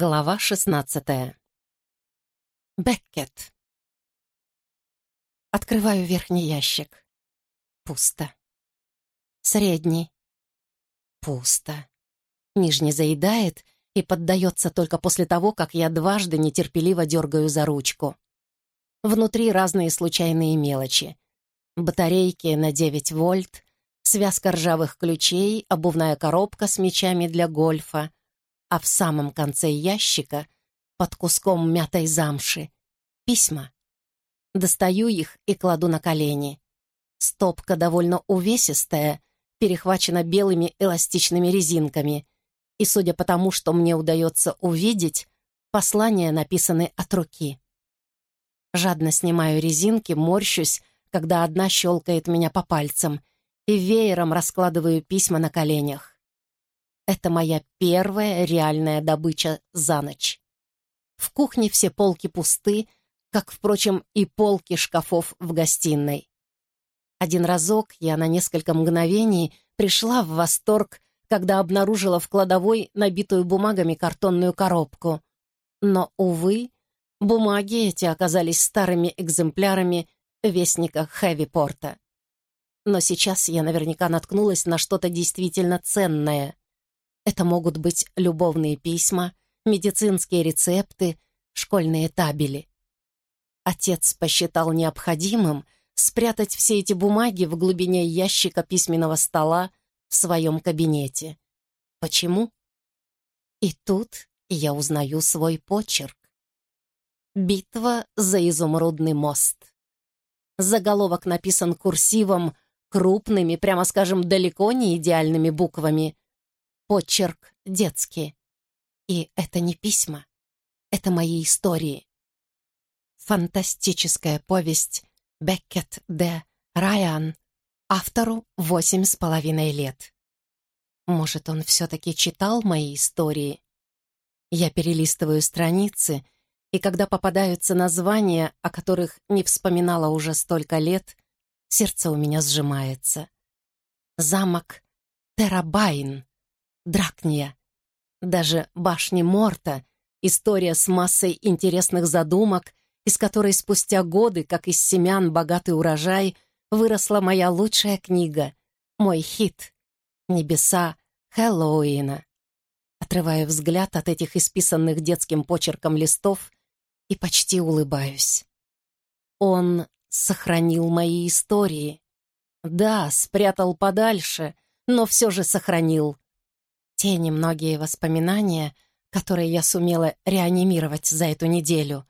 Глава шестнадцатая. Беккет. Открываю верхний ящик. Пусто. Средний. Пусто. Нижний заедает и поддается только после того, как я дважды нетерпеливо дергаю за ручку. Внутри разные случайные мелочи. Батарейки на 9 вольт, связка ржавых ключей, обувная коробка с мячами для гольфа, а в самом конце ящика, под куском мятой замши, письма. Достаю их и кладу на колени. Стопка довольно увесистая, перехвачена белыми эластичными резинками, и, судя по тому, что мне удается увидеть, послания написаны от руки. Жадно снимаю резинки, морщусь, когда одна щелкает меня по пальцам, и веером раскладываю письма на коленях. Это моя первая реальная добыча за ночь. В кухне все полки пусты, как, впрочем, и полки шкафов в гостиной. Один разок я на несколько мгновений пришла в восторг, когда обнаружила в кладовой набитую бумагами картонную коробку. Но, увы, бумаги эти оказались старыми экземплярами вестника Хэви-Порта. Но сейчас я наверняка наткнулась на что-то действительно ценное. Это могут быть любовные письма, медицинские рецепты, школьные табели. Отец посчитал необходимым спрятать все эти бумаги в глубине ящика письменного стола в своем кабинете. Почему? И тут я узнаю свой почерк. «Битва за изумрудный мост». Заголовок написан курсивом, крупными, прямо скажем, далеко не идеальными буквами, Почерк детский. И это не письма. Это мои истории. Фантастическая повесть Беккет де Райан. Автору восемь с половиной лет. Может, он все-таки читал мои истории? Я перелистываю страницы, и когда попадаются названия, о которых не вспоминала уже столько лет, сердце у меня сжимается. Замок Терабайн. Дракния. Даже башни Морта — история с массой интересных задумок, из которой спустя годы, как из семян богатый урожай, выросла моя лучшая книга, мой хит «Небеса Хэллоуина». Отрываю взгляд от этих исписанных детским почерком листов и почти улыбаюсь. Он сохранил мои истории. Да, спрятал подальше, но все же сохранил. Те немногие воспоминания, которые я сумела реанимировать за эту неделю,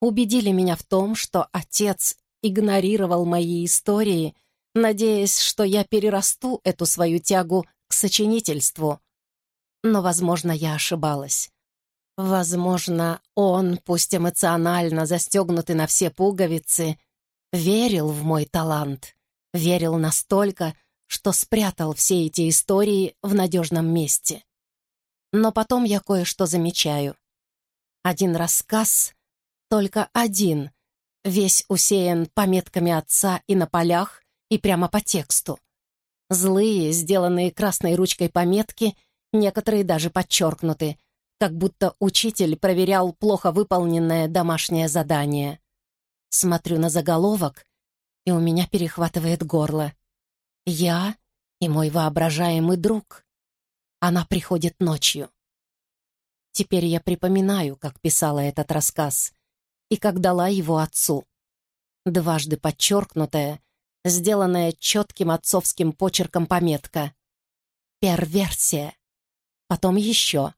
убедили меня в том, что отец игнорировал мои истории, надеясь, что я перерасту эту свою тягу к сочинительству. Но, возможно, я ошибалась. Возможно, он, пусть эмоционально застегнутый на все пуговицы, верил в мой талант, верил настолько, что спрятал все эти истории в надежном месте. Но потом я кое-что замечаю. Один рассказ, только один, весь усеян пометками отца и на полях, и прямо по тексту. Злые, сделанные красной ручкой пометки, некоторые даже подчеркнуты, как будто учитель проверял плохо выполненное домашнее задание. Смотрю на заголовок, и у меня перехватывает горло. Я и мой воображаемый друг. Она приходит ночью. Теперь я припоминаю, как писала этот рассказ и как дала его отцу. Дважды подчеркнутая, сделанная четким отцовским почерком пометка. Перверсия. Потом еще.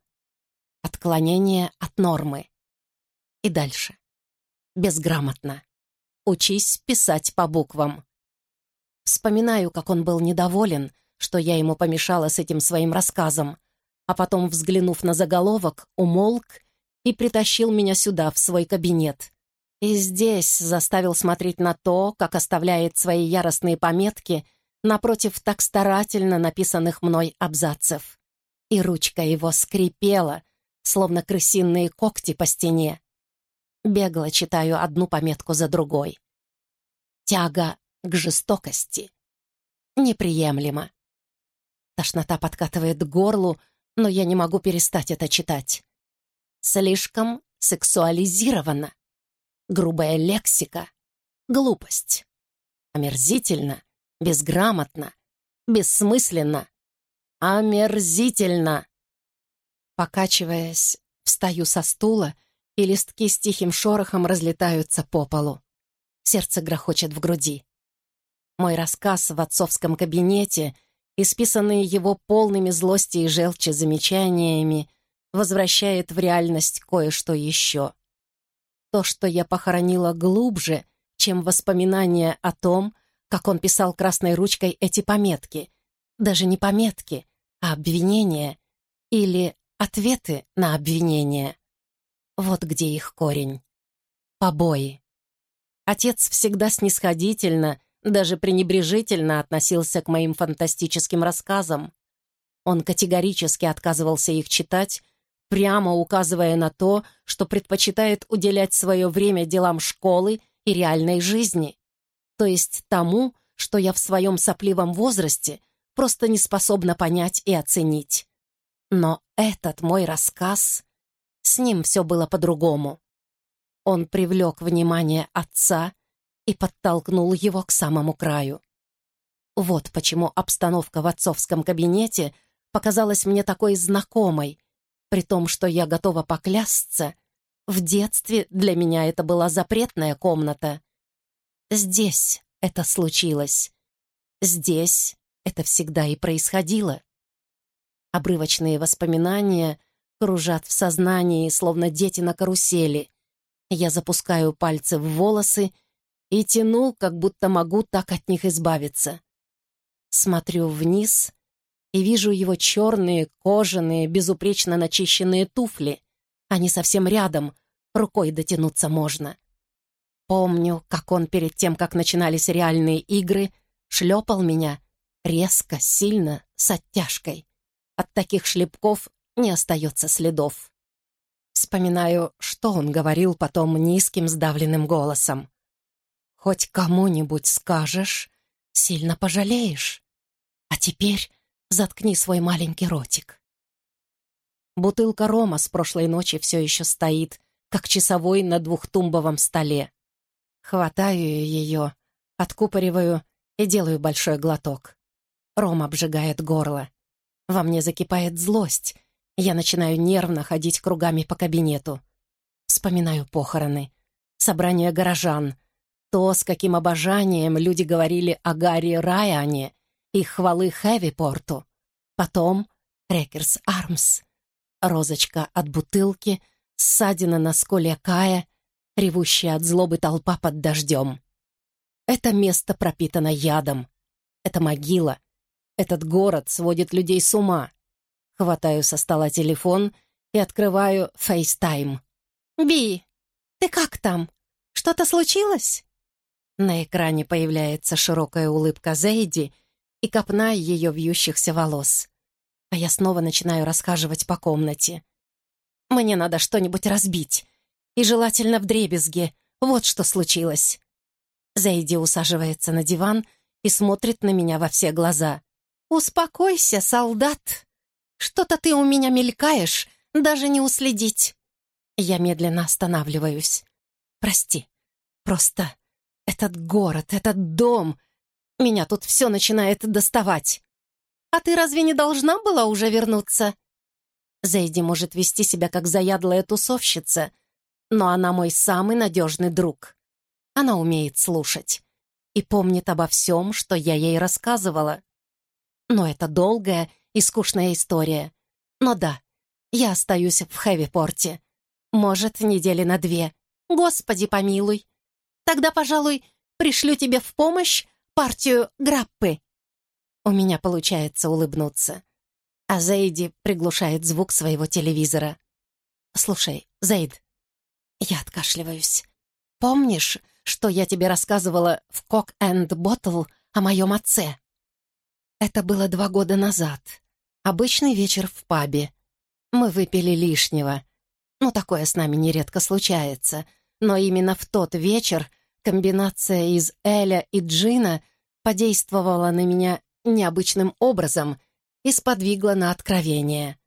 Отклонение от нормы. И дальше. Безграмотно. Учись писать по буквам. Вспоминаю, как он был недоволен, что я ему помешала с этим своим рассказом, а потом, взглянув на заголовок, умолк и притащил меня сюда, в свой кабинет. И здесь заставил смотреть на то, как оставляет свои яростные пометки напротив так старательно написанных мной абзацев. И ручка его скрипела, словно крысиные когти по стене. Бегло читаю одну пометку за другой. Тяга к жестокости. Неприемлемо. Тошнота подкатывает к горлу, но я не могу перестать это читать. Слишком сексуализировано. Грубая лексика. Глупость. Омерзительно, безграмотно, бессмысленно. Омерзительно. Покачиваясь, встаю со стула, и листки с тихим шорохом разлетаются по полу. Сердце грохочет в груди. Мой рассказ в отцовском кабинете, исписанный его полными злости и желчи замечаниями, возвращает в реальность кое-что еще. То, что я похоронила глубже, чем воспоминания о том, как он писал красной ручкой эти пометки. Даже не пометки, а обвинения или ответы на обвинения. Вот где их корень. Побои. Отец всегда снисходительно, даже пренебрежительно относился к моим фантастическим рассказам. Он категорически отказывался их читать, прямо указывая на то, что предпочитает уделять свое время делам школы и реальной жизни, то есть тому, что я в своем сопливом возрасте просто не способна понять и оценить. Но этот мой рассказ, с ним все было по-другому. Он привлек внимание отца и подтолкнул его к самому краю. Вот почему обстановка в отцовском кабинете показалась мне такой знакомой, при том, что я готова поклясться, в детстве для меня это была запретная комната. Здесь это случилось. Здесь это всегда и происходило. Обрывочные воспоминания кружат в сознании, словно дети на карусели. Я запускаю пальцы в волосы и тяну, как будто могу так от них избавиться. Смотрю вниз и вижу его черные, кожаные, безупречно начищенные туфли. Они совсем рядом, рукой дотянуться можно. Помню, как он перед тем, как начинались реальные игры, шлепал меня резко, сильно, с оттяжкой. От таких шлепков не остается следов. Вспоминаю, что он говорил потом низким сдавленным голосом. «Хоть кому-нибудь скажешь, сильно пожалеешь. А теперь Заткни свой маленький ротик. Бутылка рома с прошлой ночи все еще стоит, как часовой на двухтумбовом столе. Хватаю ее, откупориваю и делаю большой глоток. Ром обжигает горло. Во мне закипает злость. Я начинаю нервно ходить кругами по кабинету. Вспоминаю похороны, собрание горожан, то, с каким обожанием люди говорили о Гарри Райане и хвалы Хэвипорту. Потом Рекерс Армс, розочка от бутылки, ссадина на скуле Кая, ревущая от злобы толпа под дождем. Это место пропитано ядом. Это могила. Этот город сводит людей с ума. Хватаю со стола телефон и открываю FaceTime. «Би, ты как там? Что-то случилось?» На экране появляется широкая улыбка Зейди и копна ее вьющихся волос. А я снова начинаю расхаживать по комнате. Мне надо что-нибудь разбить. И желательно в дребезге. Вот что случилось. Зайди усаживается на диван и смотрит на меня во все глаза. «Успокойся, солдат. Что-то ты у меня мелькаешь, даже не уследить». Я медленно останавливаюсь. «Прости. Просто этот город, этот дом...» Меня тут все начинает доставать. А ты разве не должна была уже вернуться? Зайди может вести себя как заядлая тусовщица, но она мой самый надежный друг. Она умеет слушать и помнит обо всем, что я ей рассказывала. Но это долгая и скучная история. Но да, я остаюсь в Хэвипорте. Может, недели на две. Господи помилуй. Тогда, пожалуй, пришлю тебе в помощь партию граппы. У меня получается улыбнуться. А Зейди приглушает звук своего телевизора. «Слушай, Зейд, я откашливаюсь. Помнишь, что я тебе рассказывала в «Кок энд Боттл» о моем отце?» Это было два года назад. Обычный вечер в пабе. Мы выпили лишнего. Ну, такое с нами нередко случается. Но именно в тот вечер Комбинация из Эля и Джина подействовала на меня необычным образом и сподвигла на откровение.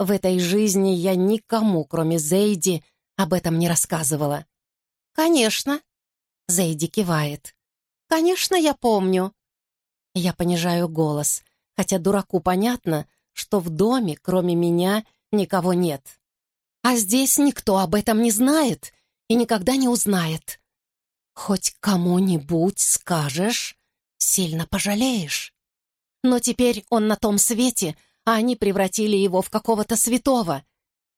В этой жизни я никому, кроме Зейди, об этом не рассказывала. «Конечно», — Зейди кивает. «Конечно, я помню». Я понижаю голос, хотя дураку понятно, что в доме, кроме меня, никого нет. А здесь никто об этом не знает и никогда не узнает. Хоть кому-нибудь скажешь, сильно пожалеешь. Но теперь он на том свете, а они превратили его в какого-то святого.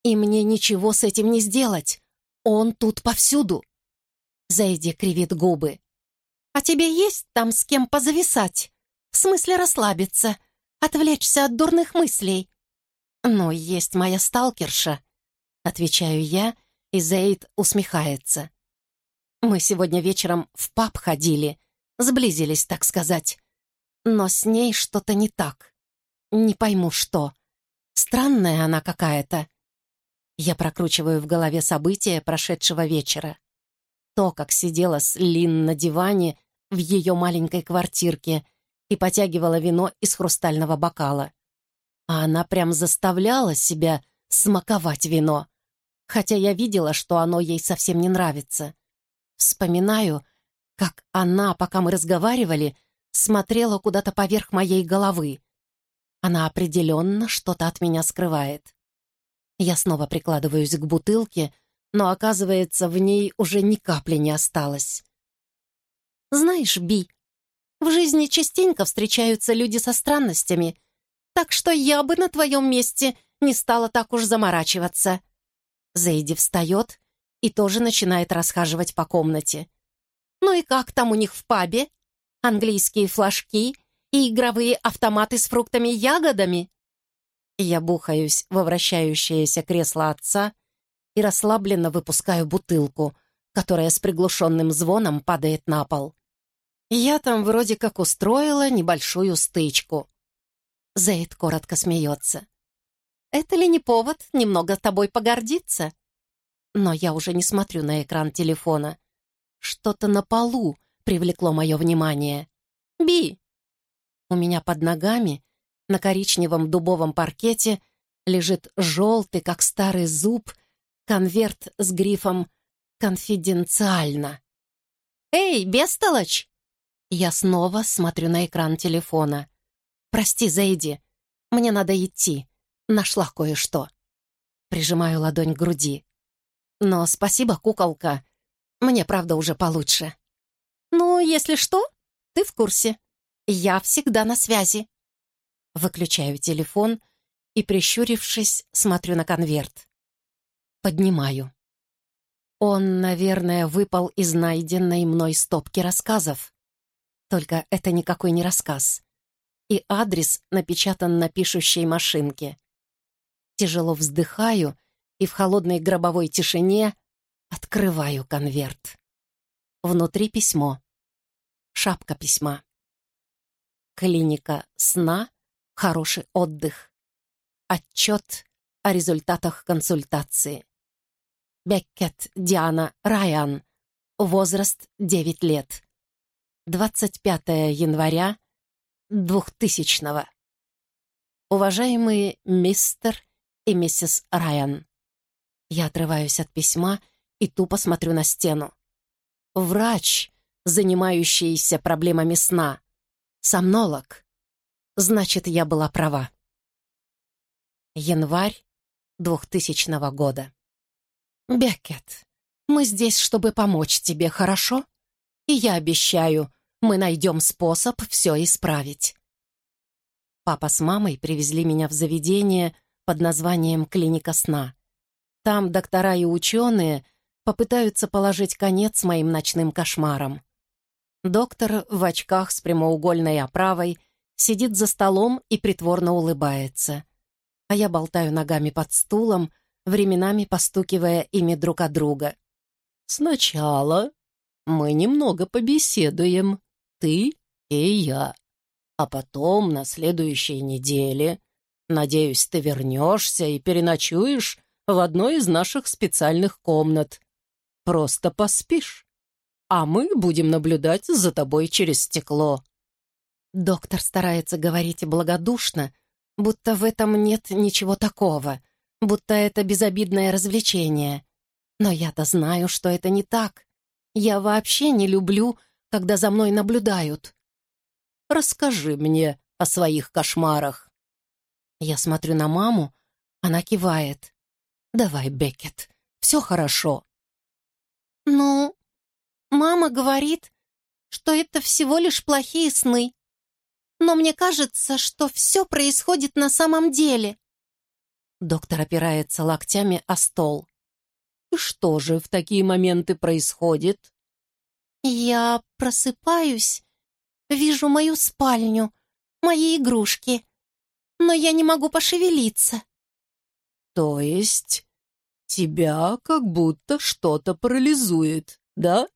И мне ничего с этим не сделать. Он тут повсюду. Зайди кривит губы. «А тебе есть там с кем позависать? В смысле расслабиться, отвлечься от дурных мыслей?» «Ну, есть моя сталкерша», — отвечаю я, и Зейд усмехается. «Мы сегодня вечером в паб ходили, сблизились, так сказать. Но с ней что-то не так. Не пойму, что. Странная она какая-то. Я прокручиваю в голове события прошедшего вечера. То, как сидела с Лин на диване в ее маленькой квартирке и потягивала вино из хрустального бокала. А она прям заставляла себя смаковать вино, хотя я видела, что оно ей совсем не нравится. Вспоминаю, как она, пока мы разговаривали, смотрела куда-то поверх моей головы. Она определенно что-то от меня скрывает. Я снова прикладываюсь к бутылке, но, оказывается, в ней уже ни капли не осталось. «Знаешь, Би, в жизни частенько встречаются люди со странностями, так что я бы на твоем месте не стала так уж заморачиваться». Зейди встает и тоже начинает расхаживать по комнате. «Ну и как там у них в пабе? Английские флажки и игровые автоматы с фруктами и ягодами?» Я бухаюсь во вращающееся кресло отца и расслабленно выпускаю бутылку, которая с приглушенным звоном падает на пол. Я там вроде как устроила небольшую стычку. Зейд коротко смеется. «Это ли не повод немного тобой погордиться?» Но я уже не смотрю на экран телефона. Что-то на полу привлекло мое внимание. «Би!» У меня под ногами на коричневом дубовом паркете лежит желтый, как старый зуб, конверт с грифом «Конфиденциально». «Эй, бестолочь!» Я снова смотрю на экран телефона. «Прости, Зайди, мне надо идти. Нашла кое-что». Прижимаю ладонь к груди. «Но спасибо, куколка. Мне, правда, уже получше». «Ну, если что, ты в курсе. Я всегда на связи». Выключаю телефон и, прищурившись, смотрю на конверт. Поднимаю. Он, наверное, выпал из найденной мной стопки рассказов. Только это никакой не рассказ. И адрес напечатан на пишущей машинке. Тяжело вздыхаю и в холодной гробовой тишине открываю конверт. Внутри письмо. Шапка письма. Клиника сна хороший отдых. Отчет о результатах консультации. Беккет Диана Райан. Возраст 9 лет. 25 января 2000 -го. Уважаемые мистер и миссис Райан, я отрываюсь от письма и тупо смотрю на стену. Врач, занимающийся проблемами сна. Сомнолог. Значит, я была права. Январь 2000 года. «Беккет, мы здесь, чтобы помочь тебе, хорошо? И я обещаю, мы найдем способ все исправить». Папа с мамой привезли меня в заведение под названием «Клиника сна». Там доктора и ученые попытаются положить конец моим ночным кошмарам. Доктор в очках с прямоугольной оправой сидит за столом и притворно улыбается. А я болтаю ногами под стулом, временами постукивая ими друг от друга. «Сначала мы немного побеседуем, ты и я. А потом, на следующей неделе, надеюсь, ты вернешься и переночуешь в одной из наших специальных комнат. Просто поспишь, а мы будем наблюдать за тобой через стекло. Доктор старается говорить благодушно, будто в этом нет ничего такого, будто это безобидное развлечение. Но я-то знаю, что это не так. Я вообще не люблю, когда за мной наблюдают. Расскажи мне о своих кошмарах. Я смотрю на маму, она кивает. Давай, Беккет, все хорошо. Ну, мама говорит, что это всего лишь плохие сны. Но мне кажется, что все происходит на самом деле. Доктор опирается локтями о стол. И что же в такие моменты происходит? Я просыпаюсь, вижу мою спальню, мои игрушки, но я не могу пошевелиться. То есть тебя как будто что-то парализует, да?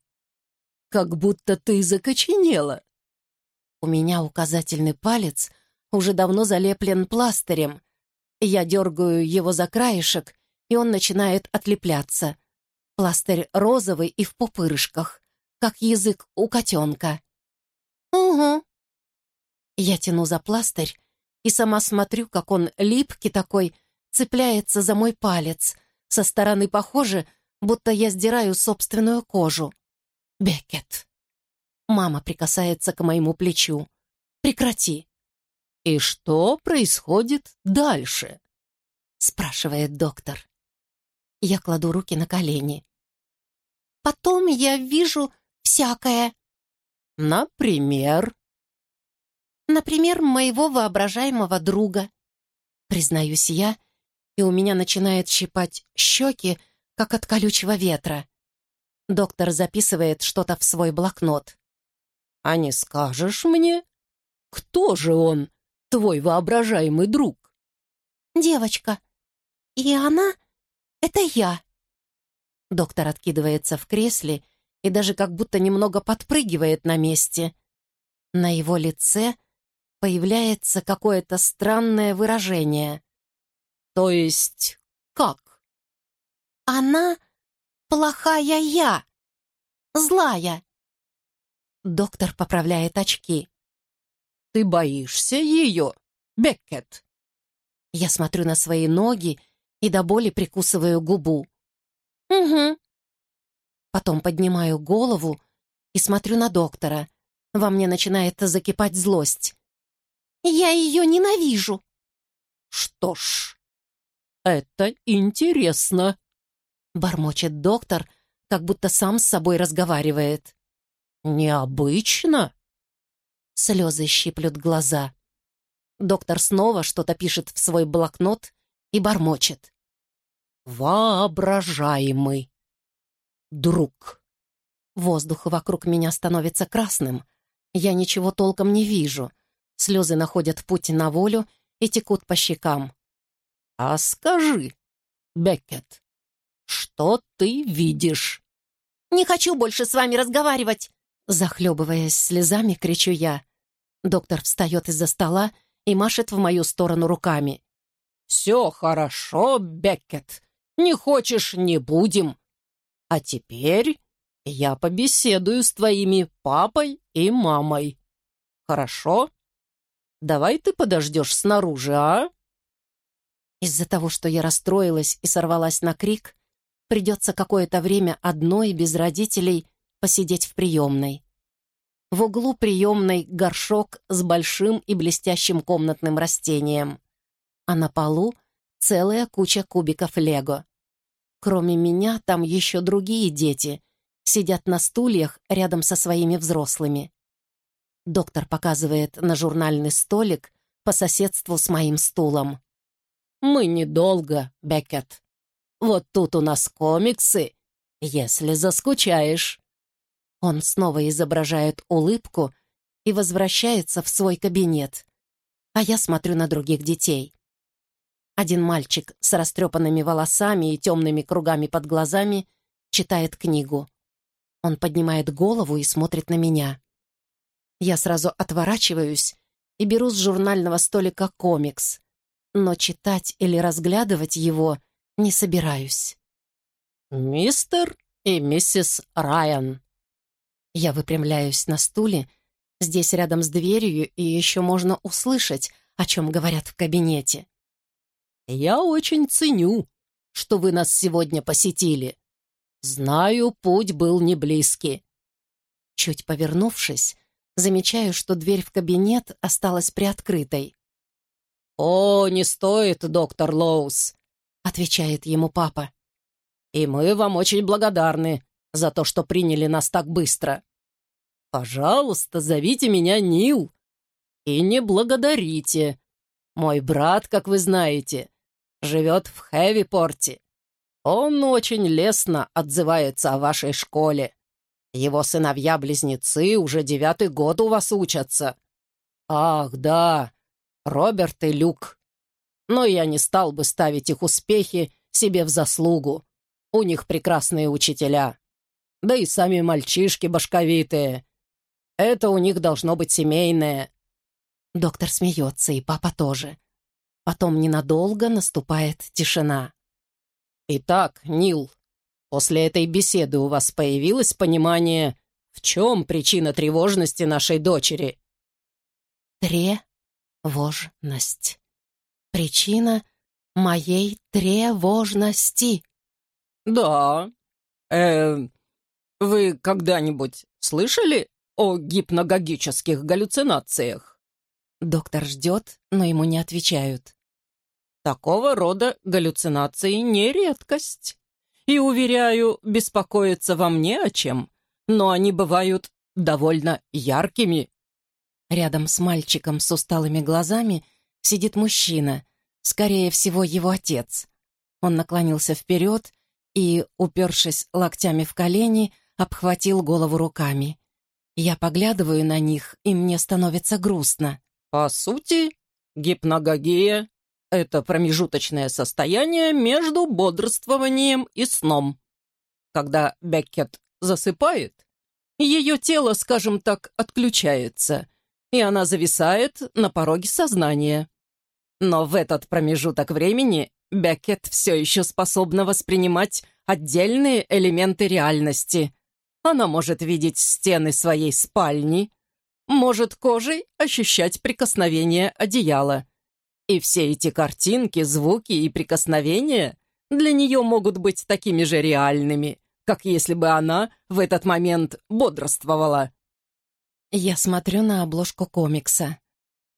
Как будто ты закоченела. У меня указательный палец уже давно залеплен пластырем. Я дергаю его за краешек, и он начинает отлепляться. Пластырь розовый и в пупырышках, как язык у котенка. «Угу». Я тяну за пластырь и сама смотрю, как он липкий такой, цепляется за мой палец. Со стороны похоже, будто я сдираю собственную кожу. Беккет. Мама прикасается к моему плечу. «Прекрати!» «И что происходит дальше?» спрашивает доктор. Я кладу руки на колени. «Потом я вижу всякое». «Например?» «Например, моего воображаемого друга», признаюсь я, и у меня начинает щипать щеки, как от колючего ветра. Доктор записывает что-то в свой блокнот. «А не скажешь мне, кто же он, твой воображаемый друг?» «Девочка. И она — это я». Доктор откидывается в кресле и даже как будто немного подпрыгивает на месте. На его лице появляется какое-то странное выражение. «То есть как?» «Она плохая я, злая». Доктор поправляет очки. «Ты боишься ее, Беккет?» Я смотрю на свои ноги и до боли прикусываю губу. «Угу». Потом поднимаю голову и смотрю на доктора. Во мне начинает закипать злость. «Я ее ненавижу». «Что ж, это интересно», — бормочет доктор, как будто сам с собой разговаривает. «Необычно?» Слезы щиплют глаза. Доктор снова что-то пишет в свой блокнот и бормочет. «Воображаемый друг». Воздух вокруг меня становится красным. Я ничего толком не вижу. Слезы находят путь на волю и текут по щекам. «А скажи, Беккет, что ты видишь?» «Не хочу больше с вами разговаривать!» Захлебываясь слезами, кричу я. Доктор встает из-за стола и машет в мою сторону руками. «Все хорошо, Беккет. Не хочешь — не будем. А теперь я побеседую с твоими папой и мамой. Хорошо? Давай ты подождешь снаружи, а?» Из-за того, что я расстроилась и сорвалась на крик, придется какое-то время одной, без родителей, посидеть в приемной. В углу приемной горшок с большим и блестящим комнатным растением. А на полу целая куча кубиков лего. Кроме меня, там еще другие дети сидят на стульях рядом со своими взрослыми. Доктор показывает на журнальный столик по соседству с моим стулом. «Мы недолго, Беккет. Вот тут у нас комиксы, если заскучаешь». Он снова изображает улыбку и возвращается в свой кабинет. А я смотрю на других детей. Один мальчик с растрепанными волосами и темными кругами под глазами читает книгу. Он поднимает голову и смотрит на меня. Я сразу отворачиваюсь и беру с журнального столика комикс, но читать или разглядывать его не собираюсь. «Мистер и миссис Райан», я выпрямляюсь на стуле. Здесь рядом с дверью, и еще можно услышать, о чем говорят в кабинете. Я очень ценю, что вы нас сегодня посетили. Знаю, путь был не близкий. Чуть повернувшись, замечаю, что дверь в кабинет осталась приоткрытой. «О, не стоит, доктор Лоус», — отвечает ему папа. «И мы вам очень благодарны за то, что приняли нас так быстро. Пожалуйста, зовите меня Нил. И не благодарите. Мой брат, как вы знаете, живет в Хэвипорте. Он очень лестно отзывается о вашей школе. Его сыновья-близнецы уже девятый год у вас учатся. Ах, да, Роберт и Люк. Но я не стал бы ставить их успехи себе в заслугу. У них прекрасные учителя. Да и сами мальчишки башковитые. Это у них должно быть семейное. Доктор смеется, и папа тоже. Потом ненадолго наступает тишина. «Итак, Нил, после этой беседы у вас появилось понимание, в чем причина тревожности нашей дочери?» Тревожность. Причина моей тревожности. «Да. Э, вы когда-нибудь слышали о гипногогических галлюцинациях?» Доктор ждет, но ему не отвечают. Такого рода галлюцинации не редкость. И, уверяю, беспокоиться вам не о чем, но они бывают довольно яркими. Рядом с мальчиком с усталыми глазами сидит мужчина, скорее всего, его отец. Он наклонился вперед и, упершись локтями в колени, обхватил голову руками. Я поглядываю на них, и мне становится грустно. По сути, гипногогия — это промежуточное состояние между бодрствованием и сном. Когда Беккет засыпает, ее тело, скажем так, отключается, и она зависает на пороге сознания. Но в этот промежуток времени Беккет все еще способна воспринимать отдельные элементы реальности, она может видеть стены своей спальни, может кожей ощущать прикосновение одеяла. И все эти картинки, звуки и прикосновения для нее могут быть такими же реальными, как если бы она в этот момент бодрствовала. Я смотрю на обложку комикса.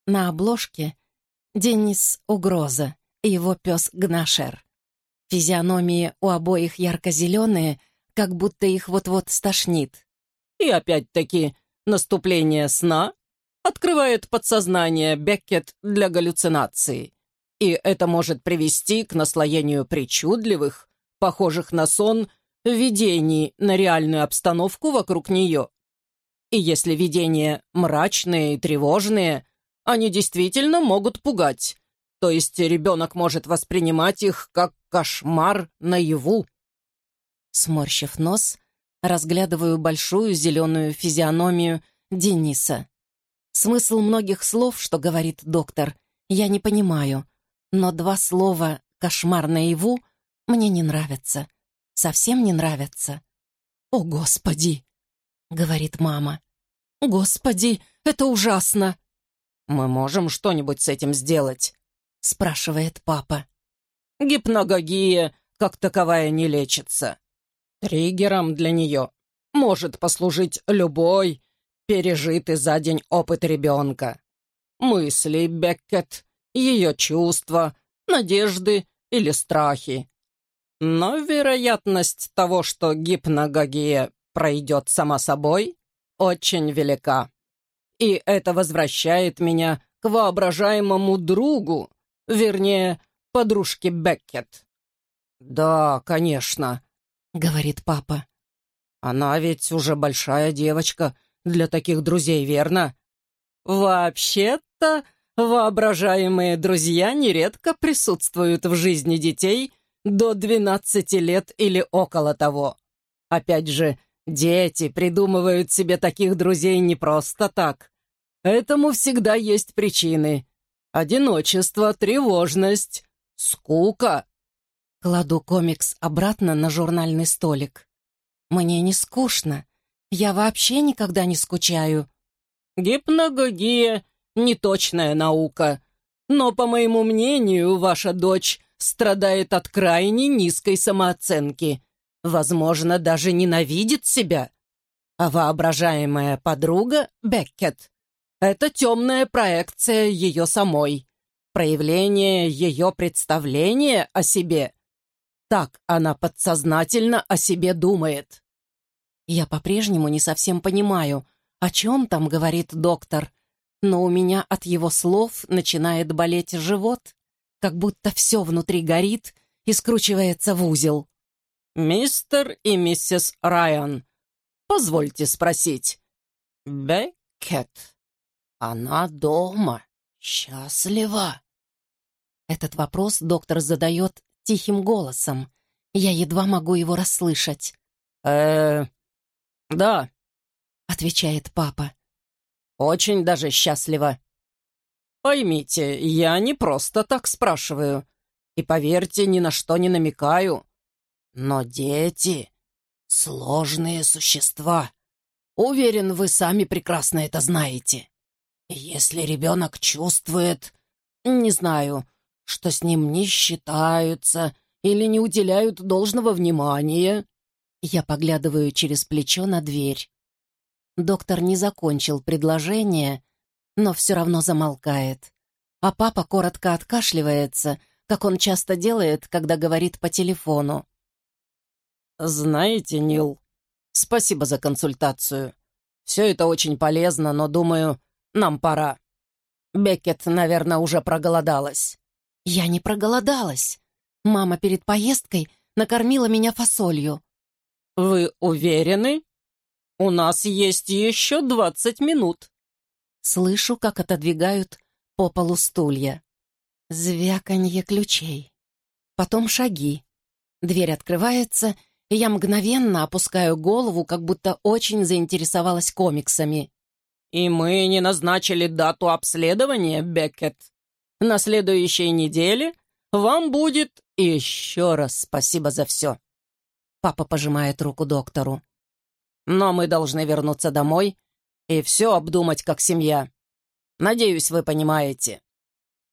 На обложке Денис Угроза и его пес Гнашер. Физиономии у обоих ярко-зеленые — как будто их вот-вот стошнит. И опять-таки, наступление сна открывает подсознание Беккет для галлюцинаций. И это может привести к наслоению причудливых, похожих на сон, видений на реальную обстановку вокруг нее. И если видения мрачные и тревожные, они действительно могут пугать. То есть ребенок может воспринимать их как кошмар наяву. Сморщив нос, разглядываю большую зеленую физиономию Дениса. Смысл многих слов, что говорит доктор, я не понимаю, но два слова «кошмар наяву» мне не нравятся. Совсем не нравятся. «О, Господи!» — говорит мама. «Господи, это ужасно!» «Мы можем что-нибудь с этим сделать?» — спрашивает папа. «Гипногогия как таковая не лечится. Триггером для нее может послужить любой пережитый за день опыт ребенка. Мысли Беккет, ее чувства, надежды или страхи. Но вероятность того, что гипногогия пройдет сама собой, очень велика. И это возвращает меня к воображаемому другу, вернее, подружке Беккет. Да, конечно, — говорит папа. «Она ведь уже большая девочка для таких друзей, верно?» «Вообще-то, воображаемые друзья нередко присутствуют в жизни детей до 12 лет или около того. Опять же, дети придумывают себе таких друзей не просто так. Этому всегда есть причины. Одиночество, тревожность, скука. Кладу комикс обратно на журнальный столик. Мне не скучно. Я вообще никогда не скучаю. Гипногогия — неточная наука. Но, по моему мнению, ваша дочь страдает от крайне низкой самооценки. Возможно, даже ненавидит себя. А воображаемая подруга Беккет — это темная проекция ее самой, проявление ее представления о себе. Так она подсознательно о себе думает. Я по-прежнему не совсем понимаю, о чем там говорит доктор, но у меня от его слов начинает болеть живот, как будто все внутри горит и скручивается в узел. «Мистер и миссис Райан, позвольте спросить, Беккет, она дома, счастлива?» Этот вопрос доктор задает тихим голосом. Я едва могу его расслышать. э «Да», — отвечает папа. «Очень даже счастлива. Поймите, я не просто так спрашиваю. И поверьте, ни на что не намекаю. Но дети — сложные существа. Уверен, вы сами прекрасно это знаете. Если ребенок чувствует, не знаю, что с ним не считаются или не уделяют должного внимания, я поглядываю через плечо на дверь. Доктор не закончил предложение, но все равно замолкает. А папа коротко откашливается, как он часто делает, когда говорит по телефону. «Знаете, Нил, спасибо за консультацию. Все это очень полезно, но, думаю, нам пора. Беккет, наверное, уже проголодалась». «Я не проголодалась. Мама перед поездкой накормила меня фасолью. «Вы уверены? У нас есть еще двадцать минут». Слышу, как отодвигают по полу стулья. Звяканье ключей. Потом шаги. Дверь открывается, и я мгновенно опускаю голову, как будто очень заинтересовалась комиксами. «И мы не назначили дату обследования, Беккет. На следующей неделе вам будет еще раз спасибо за все». Папа пожимает руку доктору. «Но мы должны вернуться домой и все обдумать как семья. Надеюсь, вы понимаете».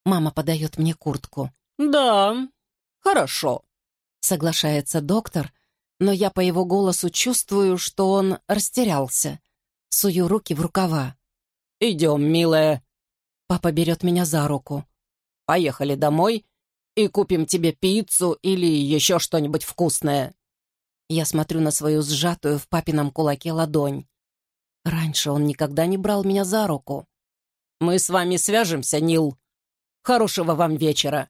Мама подает мне куртку. «Да, хорошо», — соглашается доктор, но я по его голосу чувствую, что он растерялся. Сую руки в рукава. «Идем, милая». Папа берет меня за руку. «Поехали домой и купим тебе пиццу или еще что-нибудь вкусное». Я смотрю на свою сжатую в папином кулаке ладонь. Раньше он никогда не брал меня за руку. «Мы с вами свяжемся, Нил. Хорошего вам вечера!»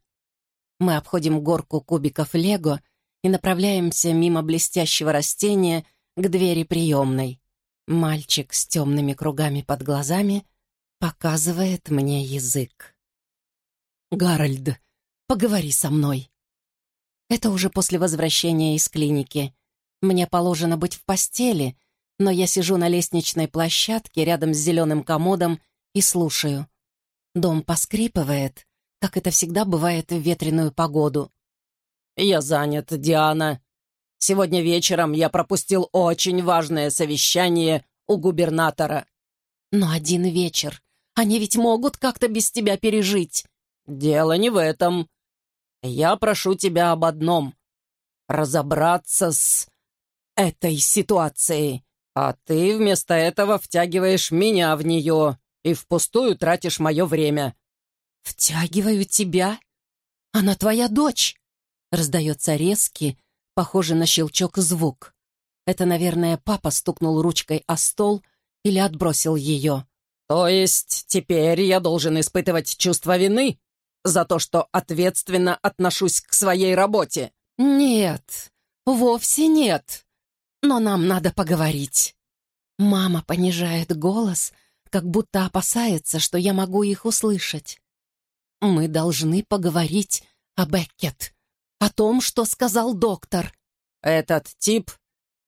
Мы обходим горку кубиков лего и направляемся мимо блестящего растения к двери приемной. Мальчик с темными кругами под глазами показывает мне язык. «Гарольд, поговори со мной». Это уже после возвращения из клиники. Мне положено быть в постели, но я сижу на лестничной площадке рядом с зеленым комодом и слушаю. Дом поскрипывает, как это всегда бывает в ветреную погоду. «Я занят, Диана. Сегодня вечером я пропустил очень важное совещание у губернатора». «Но один вечер. Они ведь могут как-то без тебя пережить». «Дело не в этом. Я прошу тебя об одном — разобраться с этой ситуации, а ты вместо этого втягиваешь меня в нее и впустую тратишь мое время». «Втягиваю тебя? Она твоя дочь!» Раздается резкий, похожий на щелчок звук. Это, наверное, папа стукнул ручкой о стол или отбросил ее. «То есть теперь я должен испытывать чувство вины за то, что ответственно отношусь к своей работе?» «Нет, вовсе нет но нам надо поговорить». Мама понижает голос, как будто опасается, что я могу их услышать. «Мы должны поговорить о Беккет, о том, что сказал доктор». «Этот тип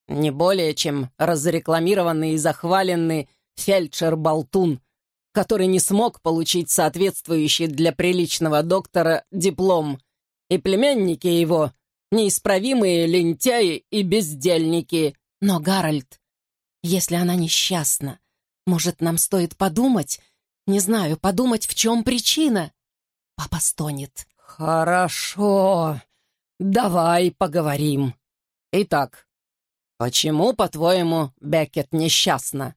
не более чем разрекламированный и захваленный фельдшер-болтун, который не смог получить соответствующий для приличного доктора диплом, и племянники его неисправимые лентяи и бездельники. Но, Гарольд, если она несчастна, может, нам стоит подумать, не знаю, подумать, в чем причина? Папа стонет. «Хорошо. Давай поговорим. Итак, почему, по-твоему, Беккет несчастна?»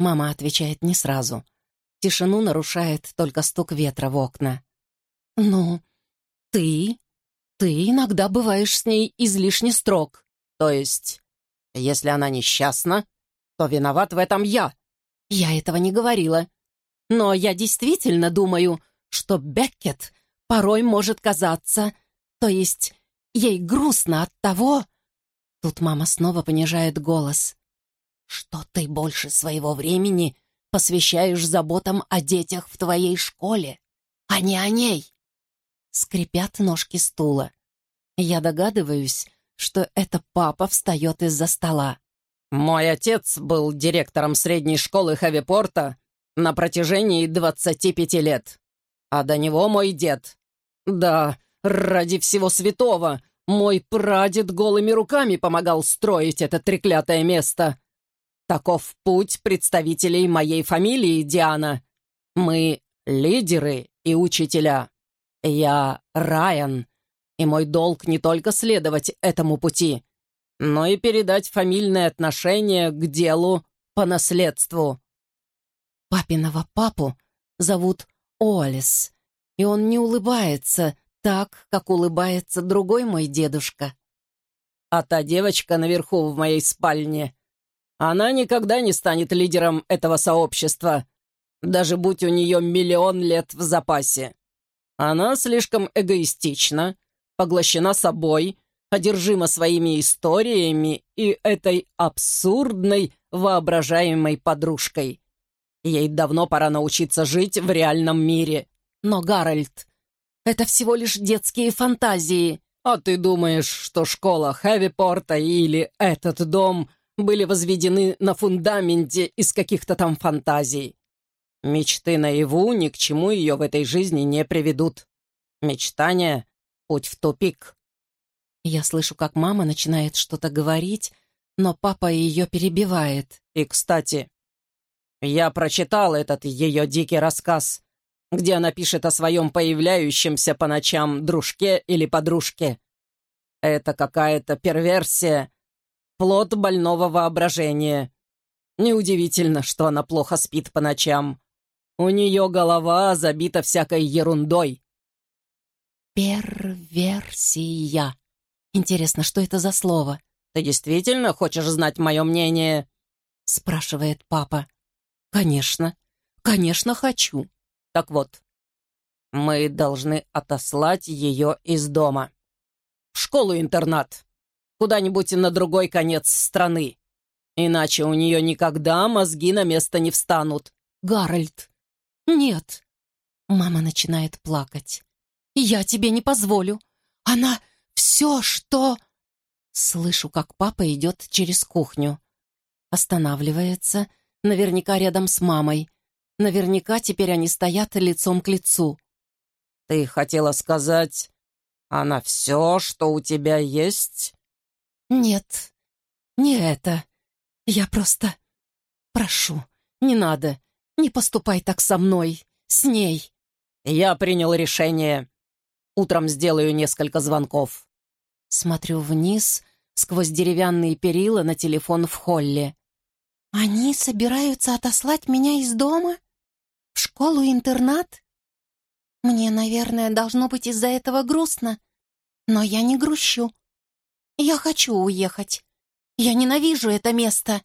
Мама отвечает не сразу. Тишину нарушает только стук ветра в окна. «Ну, ты? Ты иногда бываешь с ней излишне строг. То есть, если она несчастна, то виноват в этом я». Я этого не говорила. Но я действительно думаю, что Беккет порой может казаться, то есть ей грустно от того... Тут мама снова понижает голос. Что ты больше своего времени посвящаешь заботам о детях в твоей школе, а не о ней. Скрипят ножки стула. Я догадываюсь, что это папа встает из-за стола. «Мой отец был директором средней школы Хэвипорта на протяжении 25 лет. А до него мой дед. Да, ради всего святого, мой прадед голыми руками помогал строить это треклятое место. Таков путь представителей моей фамилии, Диана. Мы лидеры и учителя. Я Райан, и мой долг не только следовать этому пути, но и передать фамильное отношение к делу по наследству. Папиного папу зовут Олис, и он не улыбается так, как улыбается другой мой дедушка. А та девочка наверху в моей спальне, она никогда не станет лидером этого сообщества, даже будь у нее миллион лет в запасе. Она слишком эгоистична, поглощена собой, одержима своими историями и этой абсурдной воображаемой подружкой. Ей давно пора научиться жить в реальном мире. Но, Гарольд, это всего лишь детские фантазии. А ты думаешь, что школа Хэвипорта или этот дом были возведены на фундаменте из каких-то там фантазий? Мечты наяву ни к чему ее в этой жизни не приведут. Мечтание — путь в тупик. Я слышу, как мама начинает что-то говорить, но папа ее перебивает. И, кстати, я прочитал этот ее дикий рассказ, где она пишет о своем появляющемся по ночам дружке или подружке. Это какая-то перверсия, плод больного воображения. Неудивительно, что она плохо спит по ночам. У нее голова забита всякой ерундой. Перверсия. Интересно, что это за слово? Ты действительно хочешь знать мое мнение? Спрашивает папа. «Конечно, конечно хочу. Так вот, мы должны отослать ее из дома. В школу-интернат. Куда-нибудь на другой конец страны. Иначе у нее никогда мозги на место не встанут. Гарольд, нет. Мама начинает плакать. Я тебе не позволю. Она все, что... Слышу, как папа идет через кухню. Останавливается Наверняка рядом с мамой. Наверняка теперь они стоят лицом к лицу. «Ты хотела сказать, она все, что у тебя есть?» «Нет, не это. Я просто... Прошу, не надо. Не поступай так со мной, с ней». «Я принял решение. Утром сделаю несколько звонков». Смотрю вниз, сквозь деревянные перила на телефон в холле. «Они собираются отослать меня из дома? В школу-интернат? Мне, наверное, должно быть из-за этого грустно, но я не грущу. Я хочу уехать. Я ненавижу это место.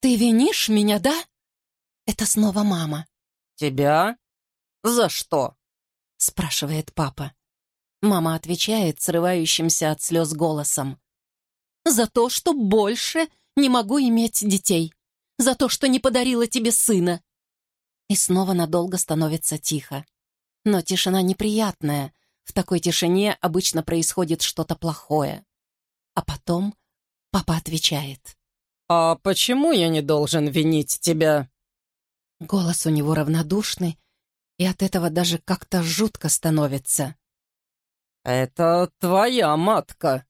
Ты винишь меня, да?» Это снова мама. «Тебя? За что?» — спрашивает папа. Мама отвечает срывающимся от слез голосом. «За то, что больше не могу иметь детей за то, что не подарила тебе сына!» И снова надолго становится тихо. Но тишина неприятная. В такой тишине обычно происходит что-то плохое. А потом папа отвечает. «А почему я не должен винить тебя?» Голос у него равнодушный, и от этого даже как-то жутко становится. «Это твоя матка»,